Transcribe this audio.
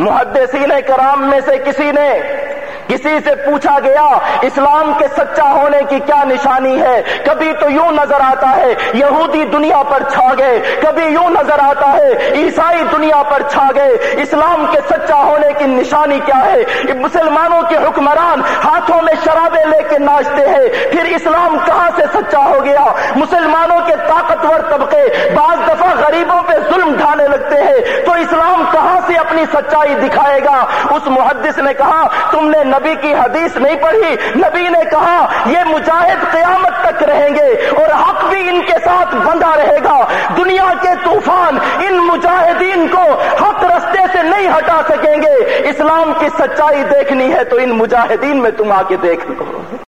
محدثین کرام میں سے کسی نے کسی سے پوچھا گیا اسلام کے سچا ہونے کی کیا نشانی ہے؟ کبھی تو یوں نظر آتا ہے، یہودی دنیا پر چھا گئے۔ کبھی یوں نظر آتا ہے، عیسائی دنیا پر چھا گئے۔ اسلام کے سچا ہونے کی نشانی کیا ہے؟ مسلمانوں کے حکمران ہاتھوں میں شرابیں لے کے ناچتے ہیں۔ پھر اسلام کہاں سے سچا ہو گیا؟ مسلمانوں کے طاقتور طبقے بعض دفعہ غریبوں پہ ظلم ڈھانے لگتے ہیں تو اسلام کہاں سے اپنی سچائی دکھائے گا۔ اس محدث نے کہا، تم نے نبی کی حدیث نہیں پڑھی۔ نبی نے کہا، یہ مجاہد قیامت تک رہیں گے اور حق بھی ان کے ساتھ بندھا رہے گا۔ دنیا کے طوفان ان مجاہدین کو حق رستے سے نہیں ہٹا سکیں گے۔ اسلام کی سچائی دیکھنی ہے تو ان مجاہدین میں تم آ کے دیکھ لو۔